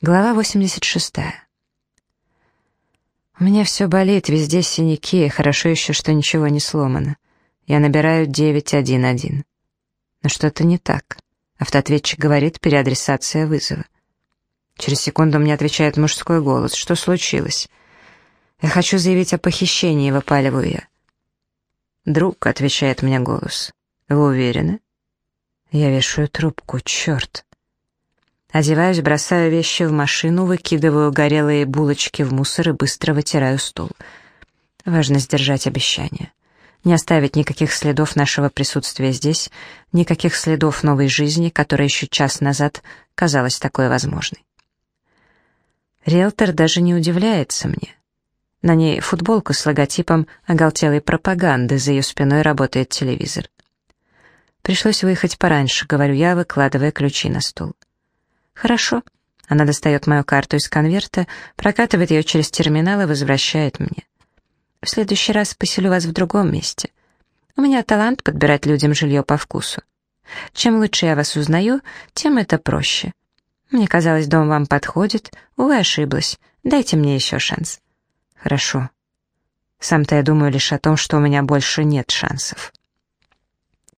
Глава 86. У меня все болит, везде синяки, хорошо еще, что ничего не сломано. Я набираю 911. Но что-то не так. Автоответчик говорит «переадресация вызова». Через секунду мне отвечает мужской голос. «Что случилось?» «Я хочу заявить о похищении», — выпаливаю я. «Друг», — отвечает мне голос. «Вы уверены?» Я вешаю трубку, черт. Одеваюсь, бросаю вещи в машину, выкидываю горелые булочки в мусор и быстро вытираю стул. Важно сдержать обещание. Не оставить никаких следов нашего присутствия здесь, никаких следов новой жизни, которая еще час назад казалась такой возможной. Риэлтор даже не удивляется мне. На ней футболка с логотипом оголтелой пропаганды, за ее спиной работает телевизор. Пришлось выехать пораньше, говорю я, выкладывая ключи на стол. «Хорошо». Она достает мою карту из конверта, прокатывает ее через терминал и возвращает мне. «В следующий раз поселю вас в другом месте. У меня талант подбирать людям жилье по вкусу. Чем лучше я вас узнаю, тем это проще. Мне казалось, дом вам подходит. Увы, ошиблась. Дайте мне еще шанс». «Хорошо. Сам-то я думаю лишь о том, что у меня больше нет шансов».